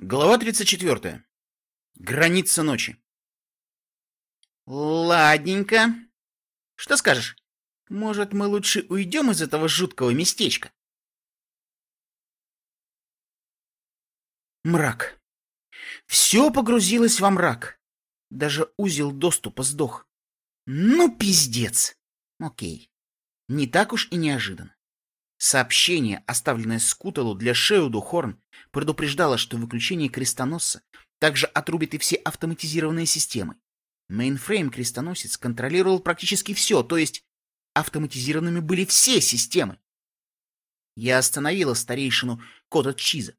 Глава 34. Граница ночи. Ладненько. Что скажешь? Может, мы лучше уйдем из этого жуткого местечка? Мрак. Все погрузилось во мрак. Даже узел доступа сдох. Ну, пиздец. Окей. Не так уж и неожиданно. Сообщение, оставленное Скуталу для Шеуду Хорн, предупреждало, что выключение крестоносца также отрубит и все автоматизированные системы. Мейнфрейм-крестоносец контролировал практически все, то есть автоматизированными были все системы. Я остановила старейшину Кота Чиза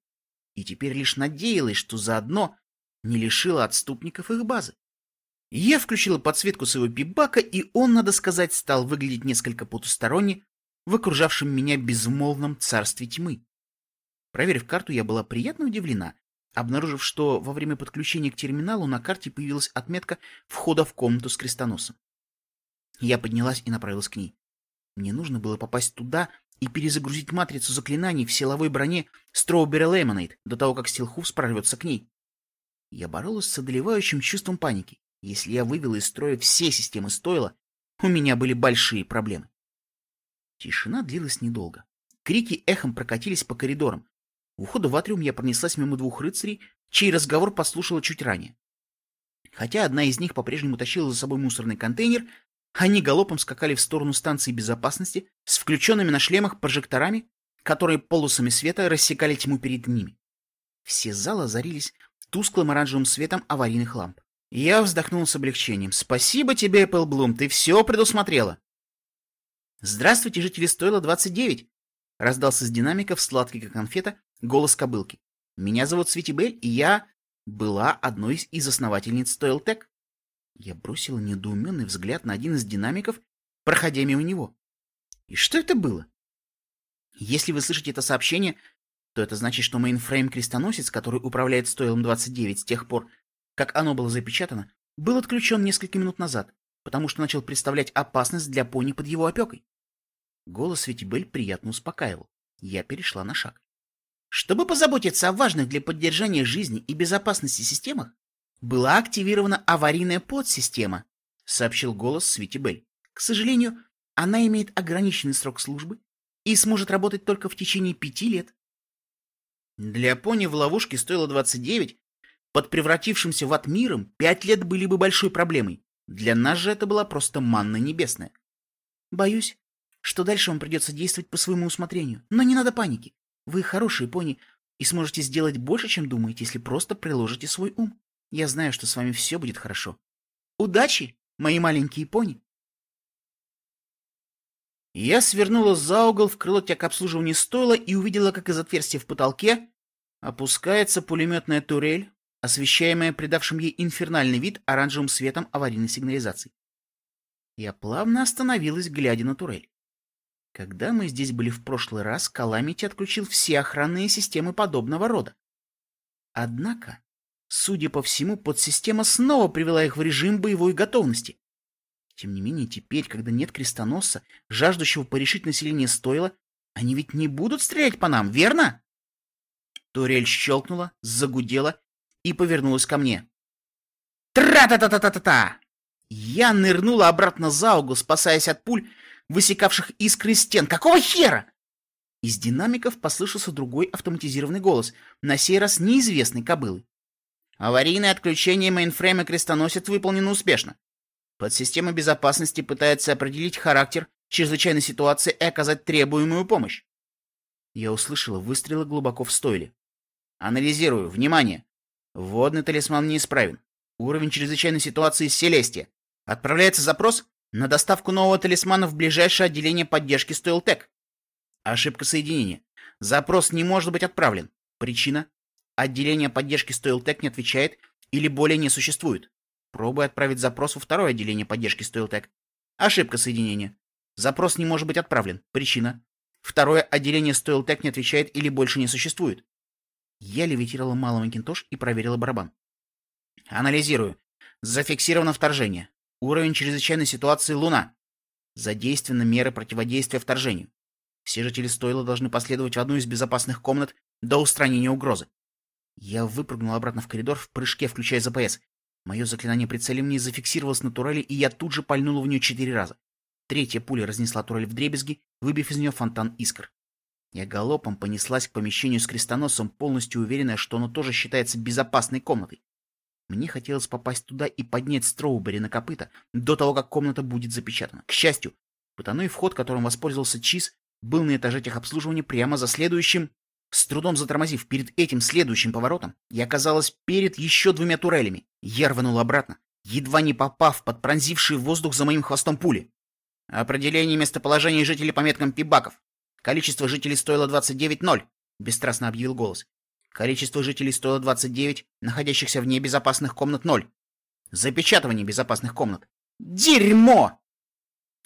и теперь лишь надеялась, что заодно не лишила отступников их базы. Я включила подсветку своего пибака, и он, надо сказать, стал выглядеть несколько потусторонне в окружавшем меня безмолвном царстве тьмы. Проверив карту, я была приятно удивлена, обнаружив, что во время подключения к терминалу на карте появилась отметка входа в комнату с крестоносом. Я поднялась и направилась к ней. Мне нужно было попасть туда и перезагрузить матрицу заклинаний в силовой броне Strawberry Lemonade до того, как Стилхуфс прорвется к ней. Я боролась с одолевающим чувством паники. Если я вывела из строя все системы стойла, у меня были большие проблемы. Тишина длилась недолго. Крики эхом прокатились по коридорам. У входа в атриум я пронеслась мимо двух рыцарей, чей разговор послушала чуть ранее. Хотя одна из них по-прежнему тащила за собой мусорный контейнер, они галопом скакали в сторону станции безопасности с включенными на шлемах прожекторами, которые полосами света рассекали тьму перед ними. Все залы озарились тусклым оранжевым светом аварийных ламп. Я вздохнул с облегчением. «Спасибо тебе, Эпплблум, ты все предусмотрела!» «Здравствуйте, жители Стойла 29!» — раздался с динамиков сладкий как конфета голос кобылки. «Меня зовут Светибель, и я была одной из основательниц Стойлтек». Я бросила недоуменный взгляд на один из динамиков, проходя мимо него. И что это было? Если вы слышите это сообщение, то это значит, что мейнфрейм-крестоносец, который управляет Стойлом 29 с тех пор, как оно было запечатано, был отключен несколько минут назад, потому что начал представлять опасность для пони под его опекой. Голос Ветибель приятно успокаивал. Я перешла на шаг. Чтобы позаботиться о важных для поддержания жизни и безопасности системах, была активирована аварийная подсистема, сообщил голос Светибель. К сожалению, она имеет ограниченный срок службы и сможет работать только в течение пяти лет. Для пони в ловушке стоило 29, под превратившимся в ад миром пять лет были бы большой проблемой. Для нас же это была просто манна небесная. Боюсь, что дальше вам придется действовать по своему усмотрению. Но не надо паники. Вы хорошие пони и сможете сделать больше, чем думаете, если просто приложите свой ум. Я знаю, что с вами все будет хорошо. Удачи, мои маленькие пони! Я свернула за угол в крыло обслуживания стойла и увидела, как из отверстия в потолке опускается пулеметная турель, освещаемая придавшим ей инфернальный вид оранжевым светом аварийной сигнализации. Я плавно остановилась, глядя на турель. Когда мы здесь были в прошлый раз, Каламити отключил все охранные системы подобного рода. Однако, судя по всему, подсистема снова привела их в режим боевой готовности. Тем не менее, теперь, когда нет крестоносца, жаждущего порешить население стойла, они ведь не будут стрелять по нам, верно? Турель щелкнула, загудела и повернулась ко мне. Тра-та-та-та-та-та! Я нырнула обратно за угол, спасаясь от пуль, высекавших искры из стен. Какого хера? Из динамиков послышался другой автоматизированный голос, на сей раз неизвестной кобылы. Аварийное отключение мейнфрейма крестоносец выполнено успешно. Подсистема безопасности пытается определить характер чрезвычайной ситуации и оказать требуемую помощь. Я услышала выстрелы глубоко в стойле. Анализирую. Внимание! Водный талисман неисправен. Уровень чрезвычайной ситуации Селестия. Отправляется запрос на доставку нового талисмана в ближайшее отделение поддержки Стойл-Тек. Ошибка соединения. Запрос не может быть отправлен. Причина. Отделение поддержки Стоилтек не отвечает или более не существует. Пробуй отправить запрос во второе отделение поддержки Стоилтек. Ошибка соединения. Запрос не может быть отправлен. Причина. Второе отделение Стоилтек не отвечает или больше не существует. Я левитировала малый макинтош и проверила барабан. Анализирую. Зафиксировано вторжение. Уровень чрезвычайной ситуации Луна. Задействованы меры противодействия вторжению. Все жители стойла должны последовать в одну из безопасных комнат до устранения угрозы. Я выпрыгнул обратно в коридор в прыжке, включая ЗПС. Мое заклинание прицеливания зафиксировалось на турели, и я тут же пальнул в нее четыре раза. Третья пуля разнесла турель в дребезги, выбив из нее фонтан искр. Я галопом понеслась к помещению с крестоносом, полностью уверенная, что оно тоже считается безопасной комнатой. Мне хотелось попасть туда и поднять Строубери на копыта до того, как комната будет запечатана. К счастью, потайной вход, которым воспользовался Чиз, был на этаже техобслуживания прямо за следующим... С трудом затормозив перед этим следующим поворотом, я оказалась перед еще двумя турелями. Я рванул обратно, едва не попав под пронзивший воздух за моим хвостом пули. Определение местоположения жителей по меткам пибаков. Количество жителей стоило 29-0, бесстрастно объявил голос. Количество жителей стоило 29, находящихся вне безопасных комнат 0. Запечатывание безопасных комнат. Дерьмо!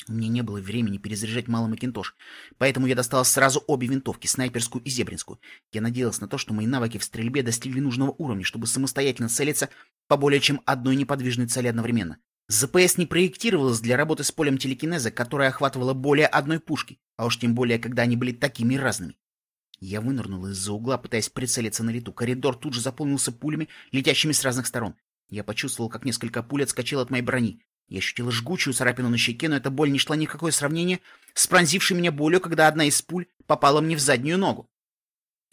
У меня не было времени перезаряжать малый Макинтош, поэтому я достал сразу обе винтовки, снайперскую и зебринскую. Я надеялся на то, что мои навыки в стрельбе достигли нужного уровня, чтобы самостоятельно целиться по более чем одной неподвижной цели одновременно. ЗПС не проектировалась для работы с полем телекинеза, которое охватывало более одной пушки, а уж тем более, когда они были такими разными. Я вынырнул из-за угла, пытаясь прицелиться на лету. Коридор тут же заполнился пулями, летящими с разных сторон. Я почувствовал, как несколько пуль отскочило от моей брони. Я ощутила жгучую царапину на щеке, но эта боль не шла ни в какое сравнение с пронзившей меня болью, когда одна из пуль попала мне в заднюю ногу.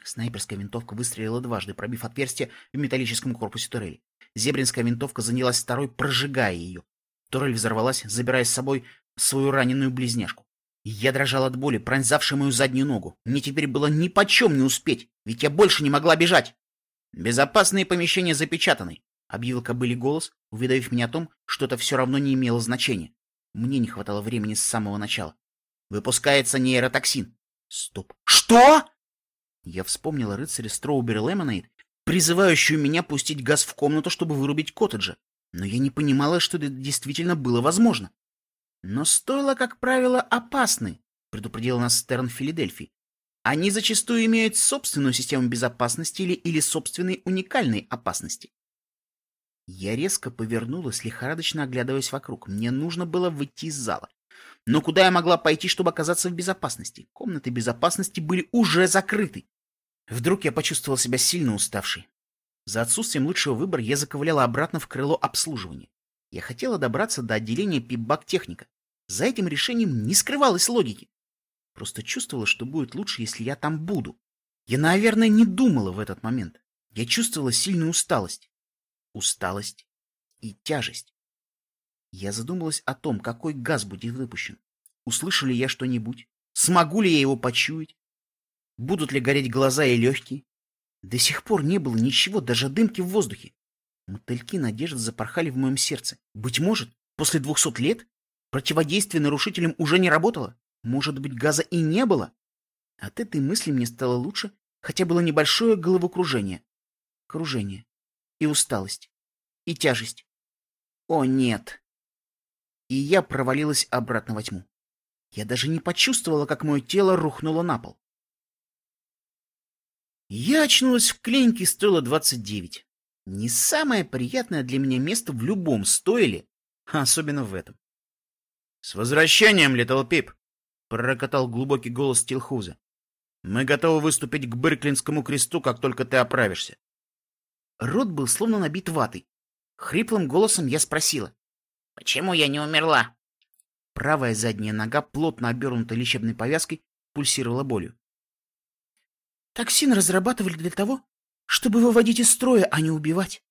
Снайперская винтовка выстрелила дважды, пробив отверстие в металлическом корпусе турели. Зебринская винтовка занялась второй, прожигая ее. Турель взорвалась, забирая с собой свою раненую близняшку. Я дрожал от боли, пронзавшей мою заднюю ногу. Мне теперь было ни почем не успеть, ведь я больше не могла бежать. Безопасные помещения запечатаны. — объявил кобыле голос, уведомив меня о том, что это все равно не имело значения. Мне не хватало времени с самого начала. Выпускается нейротоксин. Стоп. Что? Я вспомнила рыцаря Строубери Лемонейд, призывающую меня пустить газ в комнату, чтобы вырубить коттеджа. Но я не понимала, что это действительно было возможно. Но стоило, как правило, опасны, предупредил нас Стерн Филадельфии. Они зачастую имеют собственную систему безопасности или, или собственной уникальной опасности. Я резко повернулась, лихорадочно оглядываясь вокруг. Мне нужно было выйти из зала. Но куда я могла пойти, чтобы оказаться в безопасности? Комнаты безопасности были уже закрыты. Вдруг я почувствовал себя сильно уставшей. За отсутствием лучшего выбора я заковыляла обратно в крыло обслуживания. Я хотела добраться до отделения пипбак-техника. За этим решением не скрывалось логики. Просто чувствовала, что будет лучше, если я там буду. Я, наверное, не думала в этот момент. Я чувствовала сильную усталость усталость и тяжесть. Я задумалась о том, какой газ будет выпущен. Услышу ли я что-нибудь? Смогу ли я его почуять? Будут ли гореть глаза и легкие? До сих пор не было ничего, даже дымки в воздухе. Мотыльки надежды запорхали в моем сердце. Быть может, после двухсот лет противодействие нарушителям уже не работало? Может быть, газа и не было? От этой мысли мне стало лучше, хотя было небольшое головокружение. Кружение и усталость, и тяжесть. О, нет! И я провалилась обратно во тьму. Я даже не почувствовала, как мое тело рухнуло на пол. Я очнулась в клинике стоило 29. Не самое приятное для меня место в любом стойле, а особенно в этом. — С возвращением, Литл Пип! — пророкотал глубокий голос Тилхуза. — Мы готовы выступить к Бырклинскому кресту, как только ты оправишься. Рот был словно набит ватой. Хриплым голосом я спросила. «Почему я не умерла?» Правая задняя нога, плотно обернута лечебной повязкой, пульсировала болью. «Токсин разрабатывали для того, чтобы выводить из строя, а не убивать».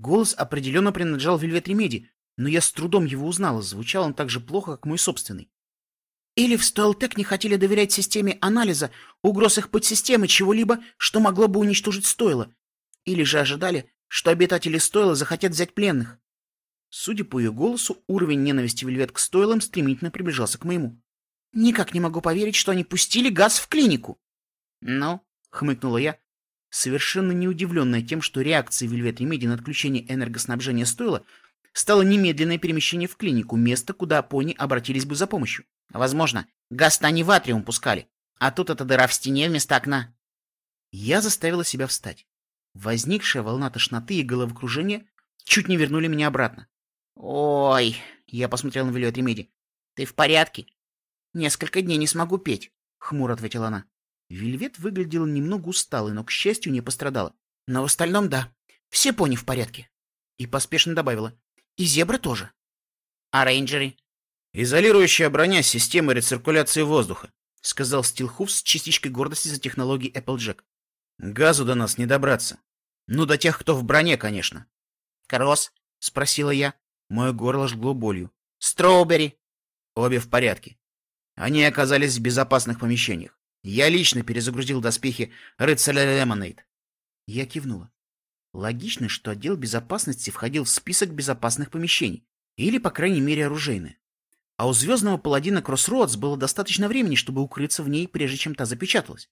Голос определенно принадлежал Вельвет Ремеди, но я с трудом его узнала, звучал он так же плохо, как мой собственный. Или в Стойл-Тек не хотели доверять системе анализа угроз их подсистемы чего-либо, что могло бы уничтожить стойло, или же ожидали, что обитатели стойла захотят взять пленных. Судя по ее голосу, уровень ненависти Вельвет к стойлам стремительно приближался к моему. Никак не могу поверить, что они пустили газ в клинику. Ну, хмыкнула я, совершенно не удивленная тем, что реакцией Вельвет Ремеди на отключение энергоснабжения стойла стало немедленное перемещение в клинику, место, куда пони обратились бы за помощью. Возможно, газ-то они в атриум пускали, а тут эта дыра в стене вместо окна. Я заставила себя встать. Возникшая волна тошноты и головокружения чуть не вернули меня обратно. «Ой!» — я посмотрел на Вилет Ремеди. «Ты в порядке?» «Несколько дней не смогу петь», — хмуро ответила она. Вельвет выглядела немного усталой, но, к счастью, не пострадала. Но в остальном да. Все пони в порядке. И поспешно добавила. И зебры тоже. А рейнджеры? Изолирующая броня системы рециркуляции воздуха, сказал Стилхуф с частичкой гордости за технологии Applejack. Газу до нас не добраться. Ну, до тех, кто в броне, конечно. Кросс? Спросила я. Мое горло жгло болью. Строубери? Обе в порядке. Они оказались в безопасных помещениях. Я лично перезагрузил доспехи рыцаря Лемонейд. Я кивнула. Логично, что отдел безопасности входил в список безопасных помещений, или, по крайней мере, оружейное. А у звездного паладина Кроссроадс было достаточно времени, чтобы укрыться в ней, прежде чем та запечаталась.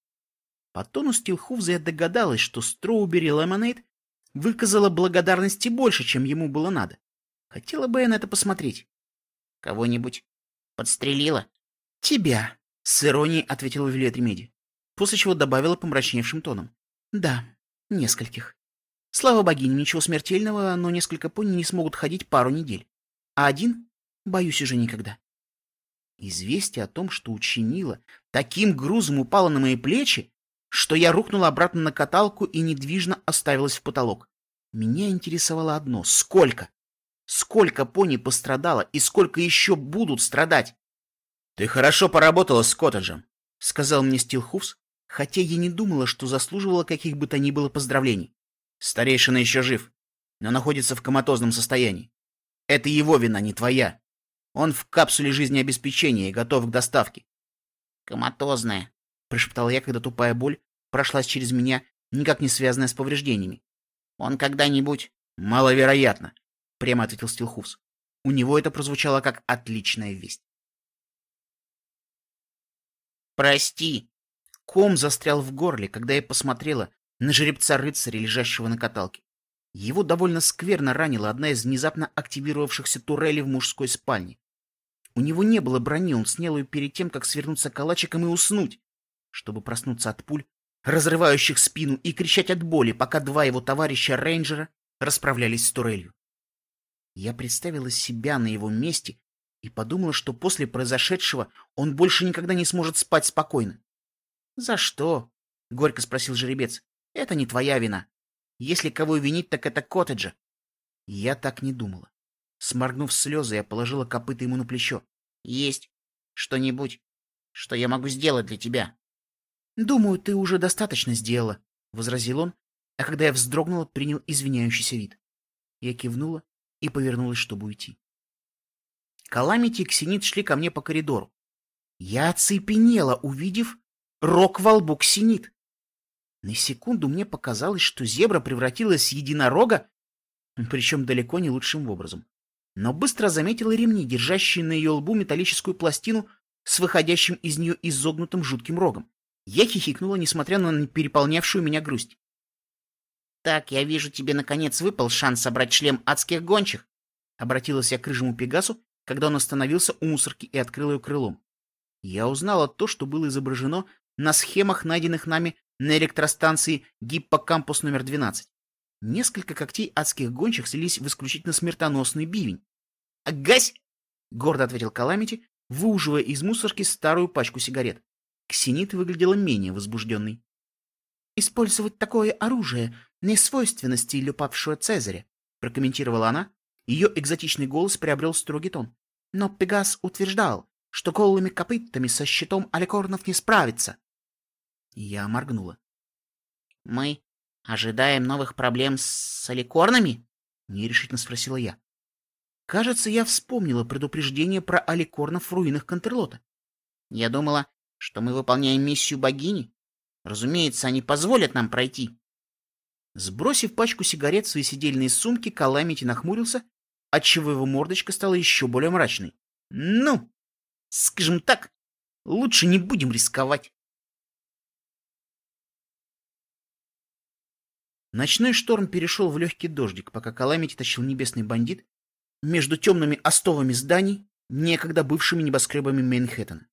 По тону Стилхуфза я догадалась, что Строубери Лемонейд выказала благодарности больше, чем ему было надо. Хотела бы я на это посмотреть. Кого-нибудь подстрелила? Тебя, с иронией ответила Вилет Ремеди, после чего добавила помрачневшим тоном. Да, нескольких. Слава богине, ничего смертельного, но несколько пони не смогут ходить пару недель. А один, боюсь, уже никогда. Известие о том, что учинила, таким грузом упало на мои плечи, что я рухнула обратно на каталку и недвижно оставилась в потолок. Меня интересовало одно — сколько? Сколько пони пострадало и сколько еще будут страдать? — Ты хорошо поработала с коттеджем, — сказал мне Стилхуфс, хотя я не думала, что заслуживала каких бы то ни было поздравлений. Старейшина еще жив, но находится в коматозном состоянии. Это его вина, не твоя. Он в капсуле жизнеобеспечения и готов к доставке. Коматозная, прошептал я, когда тупая боль прошлась через меня, никак не связанная с повреждениями. Он когда-нибудь... Маловероятно, прямо ответил Стилхуфс. У него это прозвучало как отличная весть. Прости. Ком застрял в горле, когда я посмотрела на жеребца-рыцаря, лежащего на каталке. Его довольно скверно ранила одна из внезапно активировавшихся турелей в мужской спальне. У него не было брони, он снял ее перед тем, как свернуться калачиком и уснуть, чтобы проснуться от пуль, разрывающих спину, и кричать от боли, пока два его товарища-рейнджера расправлялись с турелью. Я представила себя на его месте и подумала, что после произошедшего он больше никогда не сможет спать спокойно. — За что? — горько спросил жеребец. Это не твоя вина. Если кого винить, так это коттеджа. Я так не думала. Сморгнув слезы, я положила копыта ему на плечо. Есть что-нибудь, что я могу сделать для тебя? Думаю, ты уже достаточно сделала, — возразил он, а когда я вздрогнула, принял извиняющийся вид. Я кивнула и повернулась, чтобы уйти. Каламити и Ксенит шли ко мне по коридору. Я оцепенела, увидев рок во лбу Ксенит. На секунду мне показалось, что зебра превратилась в единорога, причем далеко не лучшим образом. Но быстро заметила ремни, держащие на ее лбу металлическую пластину с выходящим из нее изогнутым жутким рогом. Я хихикнула, несмотря на переполнявшую меня грусть. «Так, я вижу, тебе наконец выпал шанс собрать шлем адских гончих», — обратилась я к рыжему Пегасу, когда он остановился у мусорки и открыл ее крылом. Я узнала то, что было изображено на схемах, найденных нами на электростанции гиппокампус номер 12. Несколько когтей адских гончих слились в исключительно смертоносный бивень. «Гась!» — гордо ответил Каламити, выуживая из мусорки старую пачку сигарет. Ксенит выглядела менее возбужденной. «Использовать такое оружие не свойственно стилю павшего Цезаря», — прокомментировала она. Ее экзотичный голос приобрел строгий тон. «Но Пегас утверждал, что голыми копытами со щитом Аликорнов не справится. Я моргнула. «Мы ожидаем новых проблем с аликорнами?» — нерешительно спросила я. Кажется, я вспомнила предупреждение про аликорнов в руинах Контерлота. Я думала, что мы выполняем миссию богини. Разумеется, они позволят нам пройти. Сбросив пачку сигарет в свои сидельные сумки, Каламити нахмурился, отчего его мордочка стала еще более мрачной. «Ну, скажем так, лучше не будем рисковать». Ночной шторм перешел в легкий дождик, пока Каламити тащил небесный бандит между темными остовами зданий, некогда бывшими небоскребами Мейнхэттена.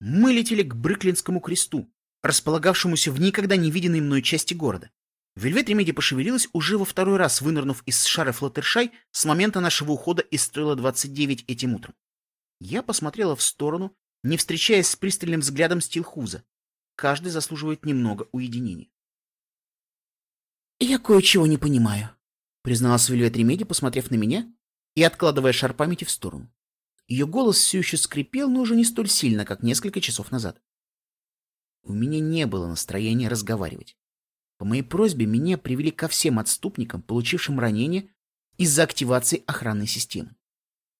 Мы летели к Брыклинскому кресту, располагавшемуся в никогда не виденной мной части города. Вельвет Ремеди пошевелилась уже во второй раз, вынырнув из шара Флаттершай с момента нашего ухода из стойла 29 этим утром. Я посмотрела в сторону, не встречаясь с пристальным взглядом Стилхуза. Каждый заслуживает немного уединения. Я кое-чего не понимаю», — призналась Вельвет Ремеди, посмотрев на меня и откладывая шар памяти в сторону. Ее голос все еще скрипел, но уже не столь сильно, как несколько часов назад. У меня не было настроения разговаривать. По моей просьбе меня привели ко всем отступникам, получившим ранение из-за активации охранной системы.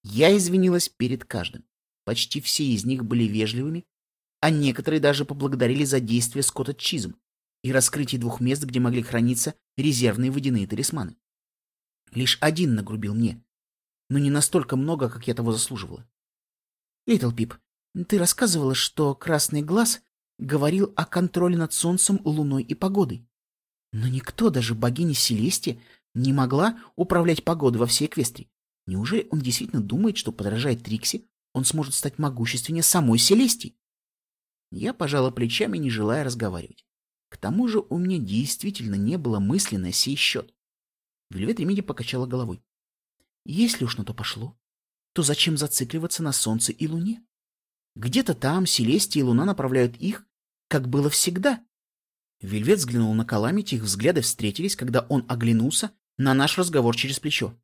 Я извинилась перед каждым. Почти все из них были вежливыми, а некоторые даже поблагодарили за действия Скотта Чизм и раскрытие двух мест, где могли храниться резервные водяные талисманы. Лишь один нагрубил мне, но не настолько много, как я того заслуживала. Литл Пип, ты рассказывала, что Красный Глаз говорил о контроле над Солнцем, Луной и погодой. Но никто, даже богиня Селестия, не могла управлять погодой во всей Эквестрии. Неужели он действительно думает, что, подражая Трикси, он сможет стать могущественнее самой Селестии? Я пожала плечами, не желая разговаривать. К тому же у меня действительно не было мысли на сей счет. Вельвет Ремиди покачала головой. Если уж на то пошло, то зачем зацикливаться на Солнце и Луне? Где-то там Селестия и Луна направляют их, как было всегда. Вельвет взглянул на Каламити, их взгляды встретились, когда он оглянулся на наш разговор через плечо.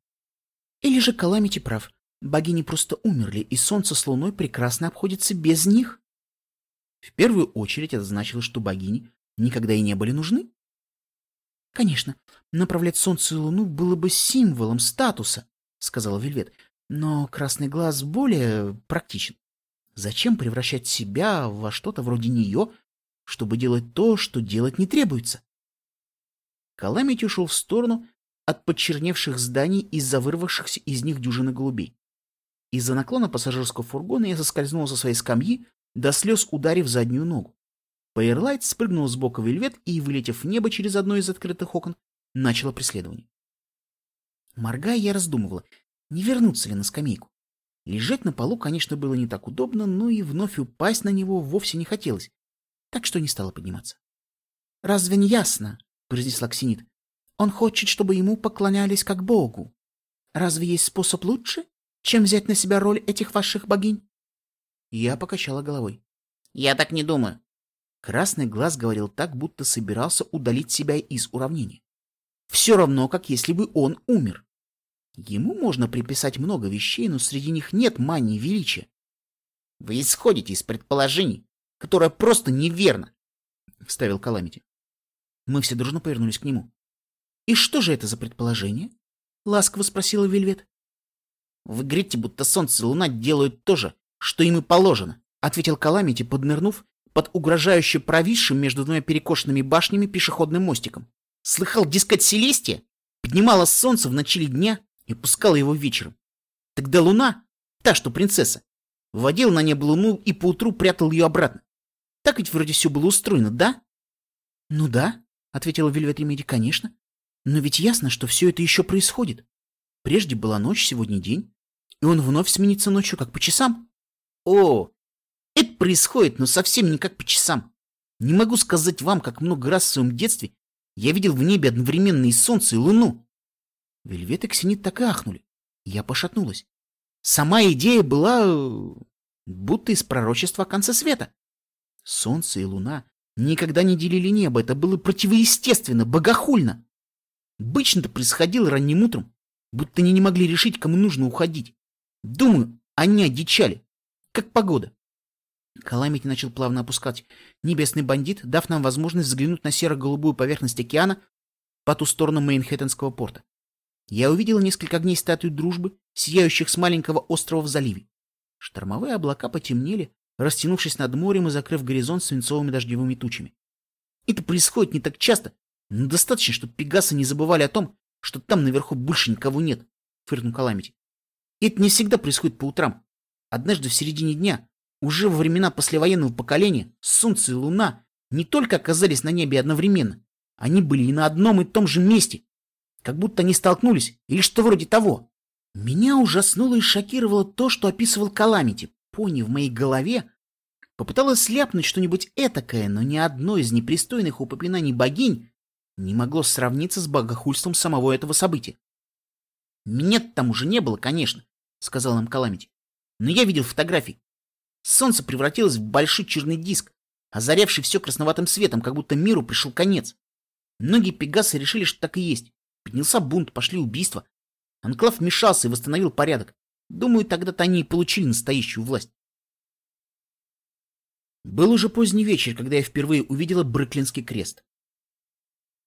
Или же Каламити прав, богини просто умерли, и Солнце с Луной прекрасно обходятся без них? В первую очередь это значило, что богини никогда и не были нужны. Конечно, направлять Солнце и Луну было бы символом статуса, — сказала Вельвет. «Но красный глаз более практичен. Зачем превращать себя во что-то вроде нее, чтобы делать то, что делать не требуется?» Каламити ушел в сторону от почерневших зданий из-за вырвавшихся из них дюжины голубей. Из-за наклона пассажирского фургона я соскользнул со своей скамьи, до слез ударив заднюю ногу. Пейерлайт спрыгнул с бока вельвет и, вылетев в небо через одно из открытых окон, начало преследование. Моргая, я раздумывала, не вернуться ли на скамейку. Лежать на полу, конечно, было не так удобно, но и вновь упасть на него вовсе не хотелось, так что не стала подниматься. — Разве не ясно? — произнесла Ксенит. — Он хочет, чтобы ему поклонялись как богу. Разве есть способ лучше, чем взять на себя роль этих ваших богинь? Я покачала головой. — Я так не думаю. Красный глаз говорил так, будто собирался удалить себя из уравнения. Все равно, как если бы он умер. Ему можно приписать много вещей, но среди них нет мании величия. Вы исходите из предположений, которое просто неверно, — вставил Каламити. Мы все дружно повернулись к нему. — И что же это за предположение? — ласково спросила Вельвет. — Вы говорите, будто солнце и луна делают то же, что им и положено, — ответил Каламити, поднырнув под угрожающе провисшим между двумя перекошенными башнями пешеходным мостиком. Слыхал, дескать, Селестия поднимала солнце в начале дня и пускала его вечером. Тогда луна, та, что принцесса, вводила на небо луну и поутру прятал ее обратно. Так ведь вроде все было устроено, да? — Ну да, — ответила Вельвет Ремеди, — конечно. Но ведь ясно, что все это еще происходит. Прежде была ночь, сегодня день, и он вновь сменится ночью, как по часам. О, это происходит, но совсем не как по часам. Не могу сказать вам, как много раз в своем детстве я видел в небе одновременно и солнце, и луну. Вельвет и Ксенит так и ахнули. Я пошатнулась. Сама идея была... Э, будто из пророчества о конце света. Солнце и луна никогда не делили небо. Это было противоестественно, богохульно. Обычно-то происходило ранним утром, будто они не могли решить, кому нужно уходить. Думаю, они одичали. Как погода. Каламити начал плавно опускать небесный бандит, дав нам возможность взглянуть на серо-голубую поверхность океана по ту сторону Мейнхэттенского порта я увидел несколько огней статуи дружбы, сияющих с маленького острова в заливе. Штормовые облака потемнели, растянувшись над морем и закрыв горизонт свинцовыми дождевыми тучами. Это происходит не так часто, но достаточно, чтобы пегасы не забывали о том, что там наверху больше никого нет, — фыркнул Каламити. Это не всегда происходит по утрам. Однажды в середине дня, уже во времена послевоенного поколения, Солнце и Луна не только оказались на небе одновременно, они были и на одном и том же месте, как будто они столкнулись или что вроде того. Меня ужаснуло и шокировало то, что описывал Каламити. Пони в моей голове попыталась сляпнуть что-нибудь этакое, но ни одно из непристойных упоминаний богинь не могло сравниться с богохульством самого этого события. Меня там уже не было, конечно, — сказал нам Каламити. Но я видел фотографии. Солнце превратилось в большой черный диск, озарявший все красноватым светом, как будто миру пришел конец. Многие пегасы решили, что так и есть. Поднялся бунт, пошли убийства. Анклав вмешался и восстановил порядок. Думаю, тогда-то они и получили настоящую власть. Был уже поздний вечер, когда я впервые увидела Бруклинский крест.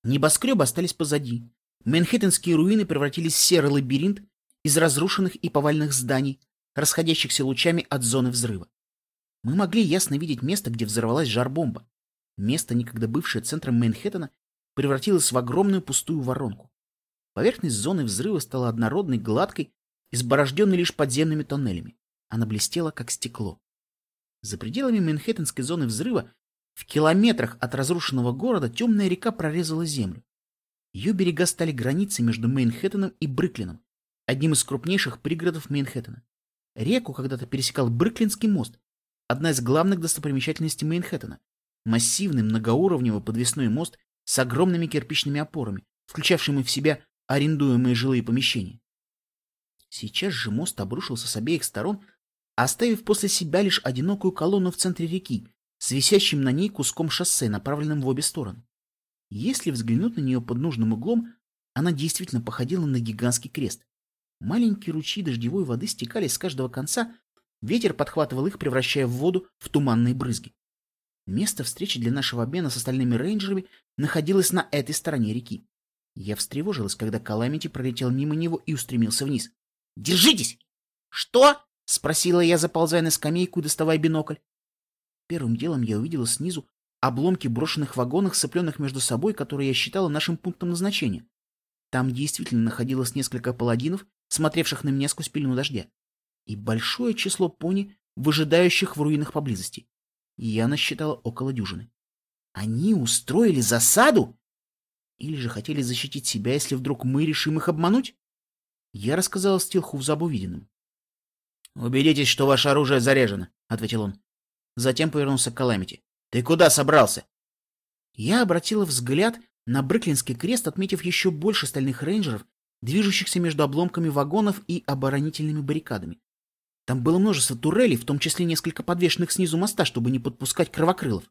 Небоскребы остались позади. Манхэттенские руины превратились в серый лабиринт из разрушенных и поваленных зданий, расходящихся лучами от зоны взрыва. Мы могли ясно видеть место, где взорвалась жар-бомба. Место, некогда бывшее центром Манхэттена, превратилось в огромную пустую воронку. Поверхность зоны взрыва стала однородной, гладкой, изборожденной лишь подземными тоннелями. Она блестела, как стекло. За пределами Манхэттенской зоны взрыва, в километрах от разрушенного города, темная река прорезала землю. Ее берега стали границей между Манхэттеном и Бруклином, одним из крупнейших пригородов Манхэттена. Реку когда-то пересекал Бруклинский мост, одна из главных достопримечательностей Манхэттена. Массивный многоуровневый подвесной мост с огромными кирпичными опорами, включавшими в себя арендуемые жилые помещения. Сейчас же мост обрушился с обеих сторон, оставив после себя лишь одинокую колонну в центре реки, с висящим на ней куском шоссе, направленным в обе стороны. Если взглянуть на нее под нужным углом, она действительно походила на гигантский крест. Маленькие ручьи дождевой воды стекали с каждого конца, ветер подхватывал их, превращая в воду в туманные брызги. Место встречи для нашего обмена с остальными рейнджерами находилось на этой стороне реки. Я встревожилась, когда Каламити пролетел мимо него и устремился вниз. «Держитесь!» «Что?» — спросила я, заползая на скамейку и доставая бинокль. Первым делом я увидела снизу обломки брошенных вагонов, сцепленных между собой, которые я считала нашим пунктом назначения. Там действительно находилось несколько паладинов, смотревших на меня сквозь пелену дождя, и большое число пони, выжидающих в руинах поблизости. Я насчитала около дюжины. Они устроили засаду? Или же хотели защитить себя, если вдруг мы решим их обмануть? Я рассказала Стилхуфзу об увиденном. «Убедитесь, что ваше оружие заряжено», — ответил он. Затем повернулся к Каламити. «Ты куда собрался?» Я обратила взгляд на Бруклинский крест, отметив еще больше стальных рейнджеров, движущихся между обломками вагонов и оборонительными баррикадами. Там было множество турелей, в том числе несколько подвешенных снизу моста, чтобы не подпускать кровокрылов.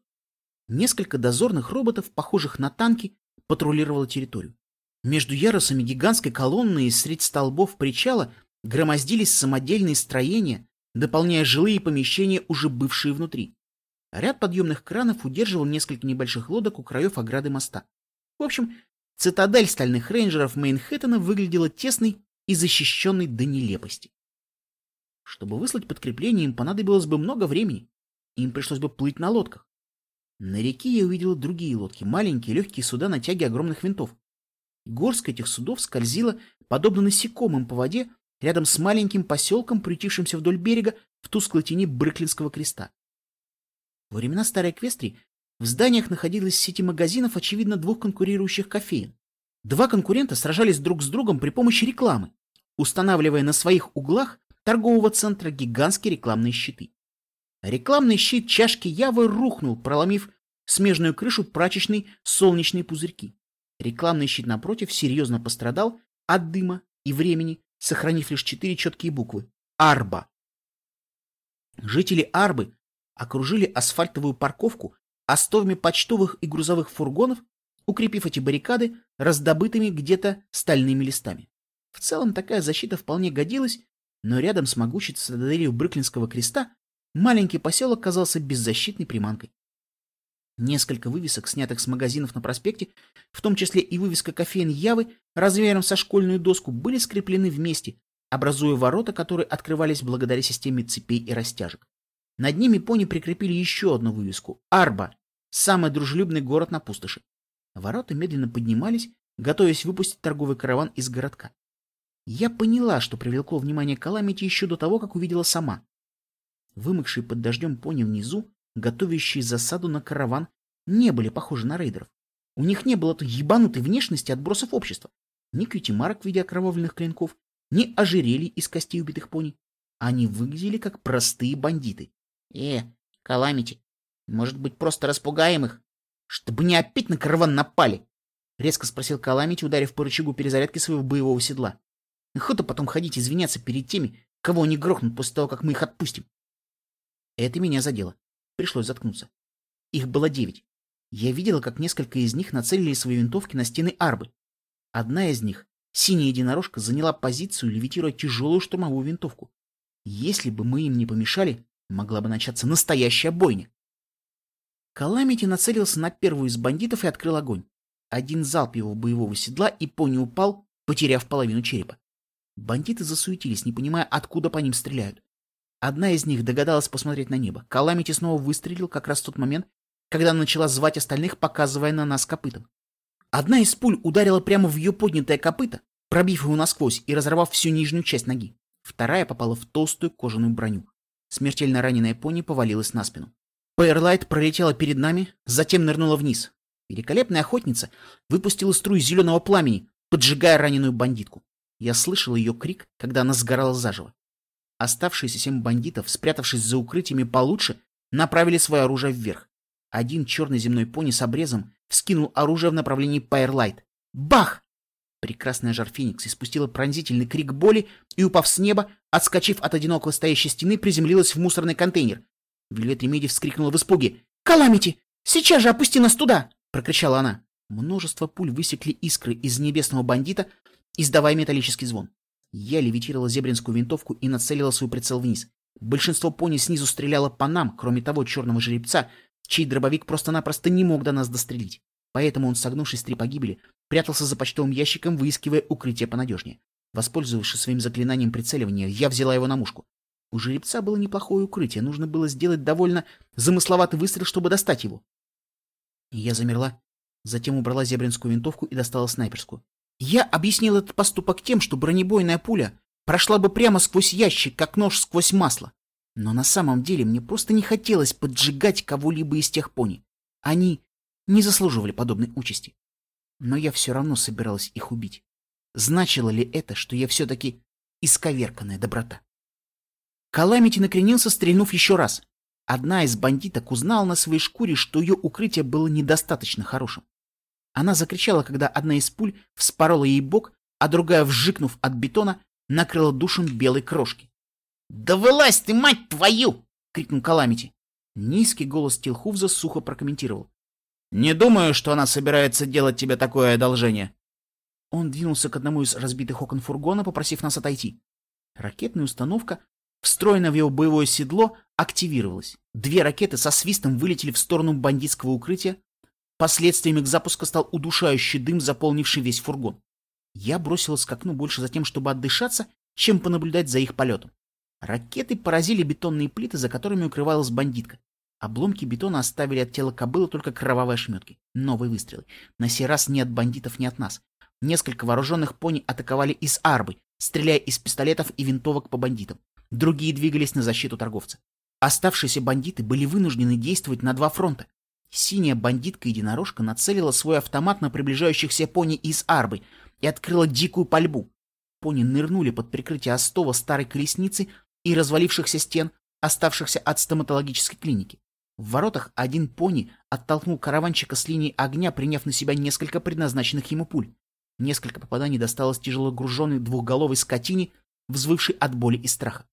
Несколько дозорных роботов, похожих на танки, патрулировало территорию. Между ярусами гигантской колонны и средь столбов причала громоздились самодельные строения, дополняя жилые помещения, уже бывшие внутри. Ряд подъемных кранов удерживал несколько небольших лодок у краев ограды моста. В общем, цитадель стальных рейнджеров Мейнхэттена выглядела тесной и защищенной до нелепости. Чтобы выслать подкрепление, им понадобилось бы много времени. Им пришлось бы плыть на лодках. На реке я увидел другие лодки, маленькие легкие суда на тяге огромных винтов. Горстка этих судов скользила, подобно насекомым по воде, рядом с маленьким поселком, приютившимся вдоль берега в тусклой тени Брыклинского креста. Во времена Старой Эквестрии в зданиях находилась сети магазинов, очевидно, двух конкурирующих кофеин. Два конкурента сражались друг с другом при помощи рекламы, устанавливая на своих углах торгового центра гигантские рекламные щиты. Рекламный щит чашки Явы рухнул, проломив смежную крышу прачечной солнечные пузырьки. Рекламный щит напротив серьезно пострадал от дыма и времени, сохранив лишь четыре четкие буквы – Арба. Жители Арбы окружили асфальтовую парковку остовами почтовых и грузовых фургонов, укрепив эти баррикады раздобытыми где-то стальными листами. В целом такая защита вполне годилась, но рядом с могучей цитаделью Брыклинского креста маленький поселок казался беззащитной приманкой. Несколько вывесок, снятых с магазинов на проспекте, в том числе и вывеска кофеин Явы размером со школьную доску, были скреплены вместе, образуя ворота, которые открывались благодаря системе цепей и растяжек. Над ними пони прикрепили еще одну вывеску — Арба, самый дружелюбный город на пустоши. Ворота медленно поднимались, готовясь выпустить торговый караван из городка. Я поняла, что привлекло внимание Каламити еще до того, как увидела сама. Вымокшие под дождем пони внизу готовящие засаду на караван, не были похожи на рейдеров. У них не было той ебанутой внешности отбросов общества. Ни кьюти-марок в виде окровавленных клинков, ни ожерелий из костей убитых пони. Они выглядели как простые бандиты. Э, Каламити, может быть, просто распугаем их? Чтобы не опять на караван напали? Резко спросил Каламити, ударив по рычагу перезарядки своего боевого седла. Охота потом ходить извиняться перед теми, кого они грохнут после того, как мы их отпустим. Это меня задело. Пришлось заткнуться. Их было девять. Я видела, как несколько из них нацелили свои винтовки на стены арбы. Одна из них, синяя единорожка, заняла позицию, левитируя тяжелую штурмовую винтовку. Если бы мы им не помешали, могла бы начаться настоящая бойня. Каламити нацелился на первую из бандитов и открыл огонь. Один залп его боевого седла, и пони упал, потеряв половину черепа. Бандиты засуетились, не понимая, откуда по ним стреляют. Одна из них догадалась посмотреть на небо. Каламити снова выстрелил как раз в тот момент, когда начала звать остальных, показывая на нас копытом. Одна из пуль ударила прямо в ее поднятое копыто, пробив его насквозь и разорвав всю нижнюю часть ноги. Вторая попала в толстую кожаную броню. Смертельно раненая пони повалилась на спину. Пейерлайт пролетела перед нами, затем нырнула вниз. Великолепная охотница выпустила струю зеленого пламени, поджигая раненую бандитку. Я слышал ее крик, когда она сгорала заживо. Оставшиеся семь бандитов, спрятавшись за укрытиями получше, направили свое оружие вверх. Один черный земной пони с обрезом вскинул оружие в направлении Пайерлайт. Бах! Прекрасная жар-феникс испустила пронзительный крик боли и, упав с неба, отскочив от одиноко стоящей стены, приземлилась в мусорный контейнер. Вельвет Ремеди вскрикнула в испуге. «Каламити! Сейчас же опусти нас туда!» — прокричала она. Множество пуль высекли искры из небесного бандита, издавая металлический звон. Я левитировала зебринскую винтовку и нацелила свой прицел вниз. Большинство пони снизу стреляло по нам, кроме того черного жеребца, чей дробовик просто-напросто не мог до нас дострелить. Поэтому он, согнувшись три погибели, прятался за почтовым ящиком, выискивая укрытие понадежнее. Воспользовавшись своим заклинанием прицеливания, я взяла его на мушку. У жеребца было неплохое укрытие, нужно было сделать довольно замысловатый выстрел, чтобы достать его. Я замерла, затем убрала зебринскую винтовку и достала снайперскую. Я объяснил этот поступок тем, что бронебойная пуля прошла бы прямо сквозь ящик, как нож сквозь масло. Но на самом деле мне просто не хотелось поджигать кого-либо из тех пони. Они не заслуживали подобной участи. Но я все равно собиралась их убить. Значило ли это, что я все-таки исковерканная доброта? Каламити накренился, стрельнув еще раз. Одна из бандиток узнала на своей шкуре, что ее укрытие было недостаточно хорошим. Она закричала, когда одна из пуль вспорола ей бок, а другая, вжикнув от бетона, накрыла душем белой крошки. «Да вылазь ты, мать твою!» — крикнул Каламити. Низкий голос Тилхувза сухо прокомментировал. «Не думаю, что она собирается делать тебе такое одолжение». Он двинулся к одному из разбитых окон фургона, попросив нас отойти. Ракетная установка, встроенная в его боевое седло, активировалась. Две ракеты со свистом вылетели в сторону бандитского укрытия. Последствиями их запуска стал удушающий дым, заполнивший весь фургон. Я бросилась к окну больше за тем, чтобы отдышаться, чем понаблюдать за их полетом. Ракеты поразили бетонные плиты, за которыми укрывалась бандитка. Обломки бетона оставили от тела кобылы только кровавые ошметки. Новые выстрелы. На сей раз ни от бандитов, ни от нас. Несколько вооруженных пони атаковали из арбы, стреляя из пистолетов и винтовок по бандитам. Другие двигались на защиту торговца. Оставшиеся бандиты были вынуждены действовать на два фронта. Синяя бандитка-единорожка нацелила свой автомат на приближающихся пони из арбы и открыла дикую пальбу. Пони нырнули под прикрытие остова старой колесницы и развалившихся стен, оставшихся от стоматологической клиники. В воротах один пони оттолкнул караванчика с линии огня, приняв на себя несколько предназначенных ему пуль. Несколько попаданий досталось тяжело груженной двухголовой скотине, взвывшей от боли и страха.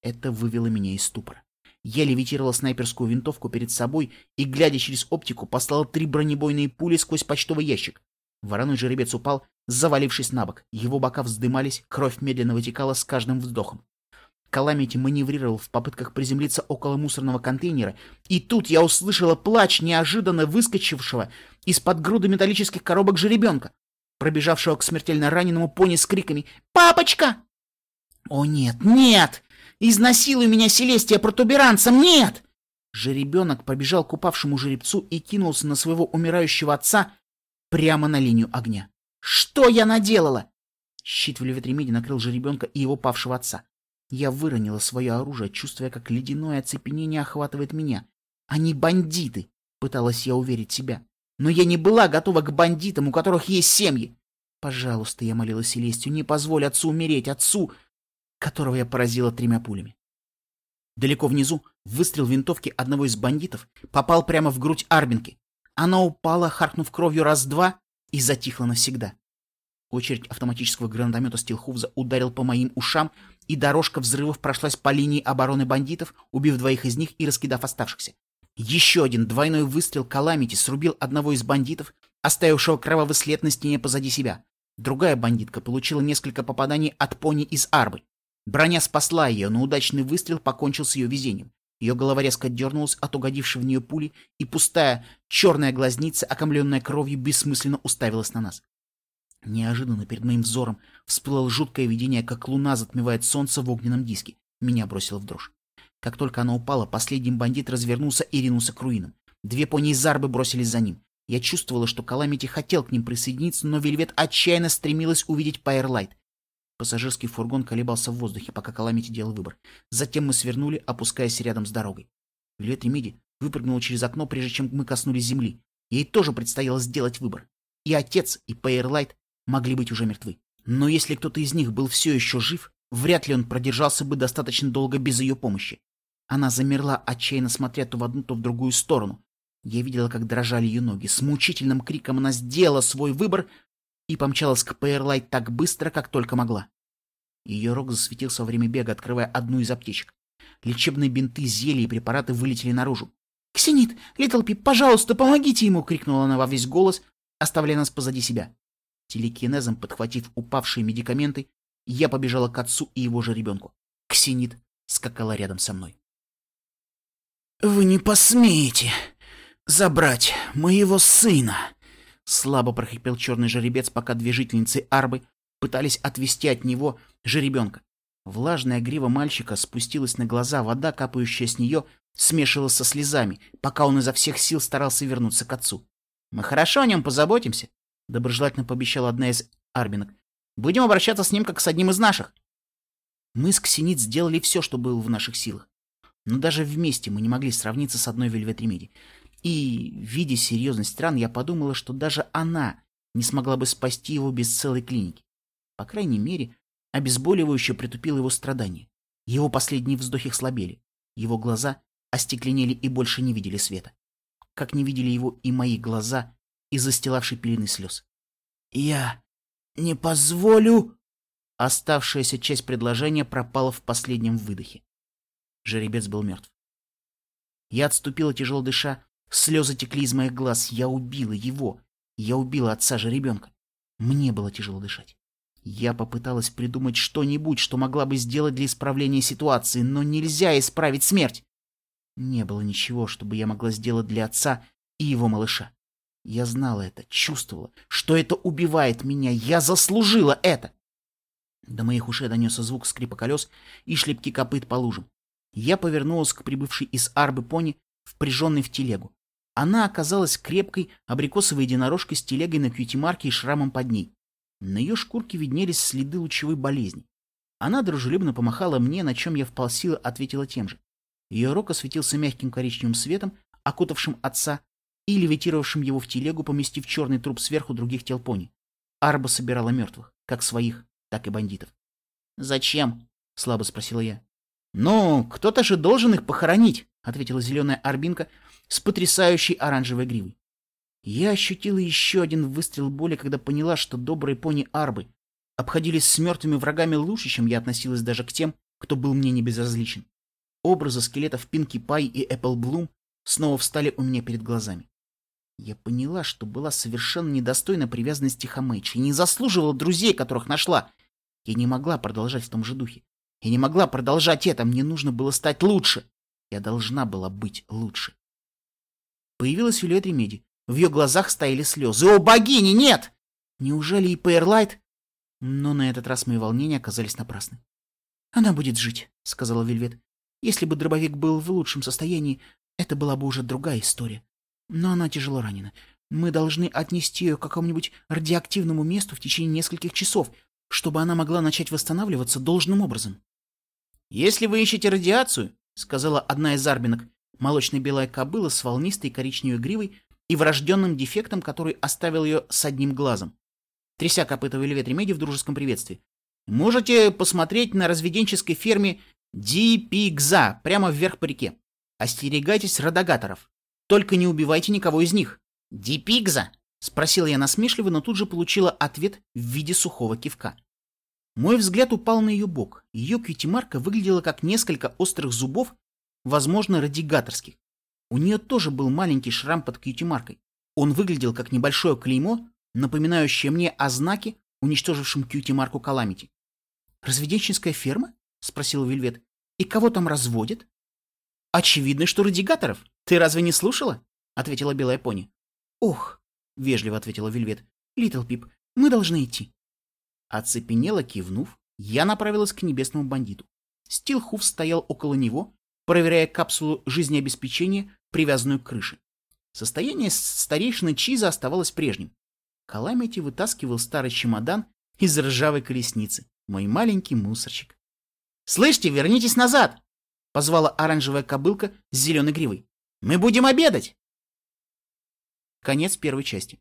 Это вывело меня из ступора. Я левитировала снайперскую винтовку перед собой и, глядя через оптику, послала три бронебойные пули сквозь почтовый ящик. Вороной жеребец упал, завалившись на бок. Его бока вздымались, кровь медленно вытекала с каждым вздохом. Каламити маневрировал в попытках приземлиться около мусорного контейнера, и тут я услышала плач неожиданно выскочившего из-под груды металлических коробок жеребенка, пробежавшего к смертельно раненому пони с криками «Папочка!» «О нет, нет! Изнасилуй меня, Селестия, протуберанцем, нет!» Жеребенок побежал к упавшему жеребцу и кинулся на своего умирающего отца прямо на линию огня. «Что я наделала?» Щит в леветремиде накрыл жеребенка и его павшего отца. Я выронила свое оружие, чувствуя, как ледяное оцепенение охватывает меня. Они бандиты, пыталась я уверить себя. Но я не была готова к бандитам, у которых есть семьи. Пожалуйста, я молила Селестию, не позволь отцу умереть, отцу, которого я поразила тремя пулями. Далеко внизу выстрел винтовки одного из бандитов попал прямо в грудь Арбинки. Она упала, харкнув кровью раз-два, и затихла навсегда. Очередь автоматического гранатомета Стилхувза ударил по моим ушам, и дорожка взрывов прошлась по линии обороны бандитов, убив двоих из них и раскидав оставшихся. Еще один двойной выстрел Каламити срубил одного из бандитов, оставившего кровавый след на стене позади себя. Другая бандитка получила несколько попаданий от пони из арбы. Броня спасла ее, но удачный выстрел покончил с ее везением. Ее голова резко дернулась от угодившей в нее пули, и пустая черная глазница, окомленная кровью, бессмысленно уставилась на нас. Неожиданно перед моим взором всплыло жуткое видение, как луна затмевает солнце в огненном диске. Меня бросило в дрожь. Как только она упала, последний бандит развернулся и ринулся к руинам. Две пони Зарбы бросились за ним. Я чувствовала, что Каламити хотел к ним присоединиться, но Вельвет отчаянно стремилась увидеть Пайерлайт. Пассажирский фургон колебался в воздухе, пока Каламити делал выбор. Затем мы свернули, опускаясь рядом с дорогой. Вельвет Ремиди выпрыгнула через окно, прежде чем мы коснулись земли. Ей тоже предстояло сделать выбор. И отец, и Пайерлайт могли быть уже мертвы. Но если кто-то из них был все еще жив, вряд ли он продержался бы достаточно долго без ее помощи. Она замерла, отчаянно смотря то в одну, то в другую сторону. Я видела, как дрожали ее ноги. С мучительным криком она сделала свой выбор и помчалась к Пейерлайт так быстро, как только могла. Ее рог засветился во время бега, открывая одну из аптечек. Лечебные бинты, зелья и препараты вылетели наружу. «Ксенит! Литлпи, пожалуйста, помогите ему!» — крикнула она во весь голос, оставляя нас позади себя. Телекинезом подхватив упавшие медикаменты, я побежала к отцу и его же ребенку. Ксенит скакала рядом со мной. «Вы не посмеете забрать моего сына!» Слабо прохрипел черный жеребец, пока две жительницы Арбы пытались отвести от него жеребенка. Влажная грива мальчика спустилась на глаза, вода, капающая с нее, смешивалась со слезами, пока он изо всех сил старался вернуться к отцу. «Мы хорошо о нем позаботимся», — доброжелательно пообещала одна из арбинок. «Будем обращаться с ним, как с одним из наших». Мы с Ксенит сделали все, что было в наших силах. Но даже вместе мы не могли сравниться с одной Вельвет Ремеди. И, видя серьезность стран, я подумала, что даже она не смогла бы спасти его без целой клиники. По крайней мере, обезболивающее притупило его страдания. Его последние вздохи слабели. Его глаза остекленели и больше не видели света. Как не видели его и мои глаза из застилавшей пелены слез. «Я не позволю...» Оставшаяся часть предложения пропала в последнем выдохе. Жеребец был мертв. Я отступила, тяжело дыша. Слезы текли из моих глаз. Я убила его. Я убила отца жеребенка. Мне было тяжело дышать. Я попыталась придумать что-нибудь, что могла бы сделать для исправления ситуации, но нельзя исправить смерть. Не было ничего, чтобы я могла сделать для отца и его малыша. Я знала это, чувствовала, что это убивает меня. Я заслужила это. До моих ушей донесся звук скрипа колес и шлепки копыт по лужам. Я повернулась к прибывшей из Арбы пони, впряженной в телегу. Она оказалась крепкой, абрикосовой единорожкой с телегой на кьюти-марке и шрамом под ней. На ее шкурке виднелись следы лучевой болезни. Она дружелюбно помахала мне, на чем я вполсила ответила тем же. Ее рог осветился мягким коричневым светом, окутавшим отца и левитировавшим его в телегу, поместив черный труп сверху других тел пони. Арба собирала мертвых, как своих, так и бандитов. «Зачем?» — слабо спросила я. «Ну, кто-то же должен их похоронить», — ответила зеленая арбинка с потрясающей оранжевой гривой. Я ощутила еще один выстрел боли, когда поняла, что добрые пони Арбы обходились с мертвыми врагами лучше, чем я относилась даже к тем, кто был мне не безразличен. Образы скелетов Пинки Пай и Эппл Блум снова встали у меня перед глазами. Я поняла, что была совершенно недостойна привязанности Хамэйчи и не заслуживала друзей, которых нашла. Я не могла продолжать в том же духе. Я не могла продолжать это, мне нужно было стать лучше. Я должна была быть лучше. Появилась Вилет Ремеди. В ее глазах стояли слезы. «О, богини, нет!» Неужели и Пейрлайт? Но на этот раз мои волнения оказались напрасны. «Она будет жить», — сказала Вельвет. «Если бы дробовик был в лучшем состоянии, это была бы уже другая история. Но она тяжело ранена. Мы должны отнести ее к какому-нибудь радиоактивному месту в течение нескольких часов, чтобы она могла начать восстанавливаться должным образом. «Если вы ищете радиацию, — сказала одна из арбинок, молочно-белая кобыла с волнистой коричневой гривой и врожденным дефектом, который оставил ее с одним глазом. Тряся копыта Вельвет Ремеди в дружеском приветствии. Можете посмотреть на разведенческой ферме Дипигза прямо вверх по реке. Остерегайтесь радогаторов. Только не убивайте никого из них. Дипигза? Спросила я насмешливо, но тут же получила ответ в виде сухого кивка. Мой взгляд упал на ее бок. Ее кьюти-марка выглядела как несколько острых зубов, возможно, радигаторских. У нее тоже был маленький шрам под кьюти-маркой. Он выглядел как небольшое клеймо, напоминающее мне о знаке, уничтожившем кьюти-марку Каламити. «Разведенческая ферма?» — спросил Вельвет. «И кого там разводят?» «Очевидно, что радигаторов. Ты разве не слушала?» — ответила Белая Пони. «Ох», — вежливо ответила Вельвет. «Литл Пип, мы должны идти». Оцепенело кивнув, я направилась к небесному бандиту. Стилхуф стоял около него, проверяя капсулу жизнеобеспечения, привязанную к крыше. Состояние старейшины Чиза оставалось прежним. Каламити вытаскивал старый чемодан из ржавой колесницы. Мой маленький мусорчик. «Слышите, вернитесь назад!» — позвала оранжевая кобылка с зеленой гривой. «Мы будем обедать!» Конец первой части.